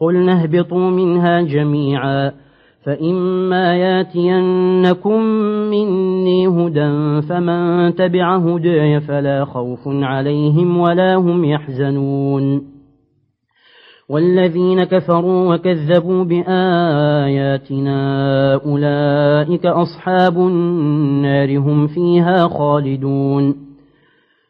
قلنا اهبطوا منها جميعا فإما ياتينكم مني هدى فمن تبع هداي فلا خوف عليهم ولا هم يحزنون. والذين كفروا وكذبوا بآياتنا أولئك أصحاب النار هم فيها خالدون.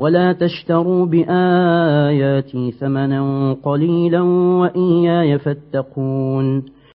ولا تشتروا بآياتي ثمنا قليلا وإياي فاتقون